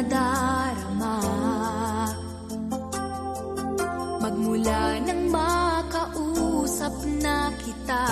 nadarama Magmula nang makausap na kita.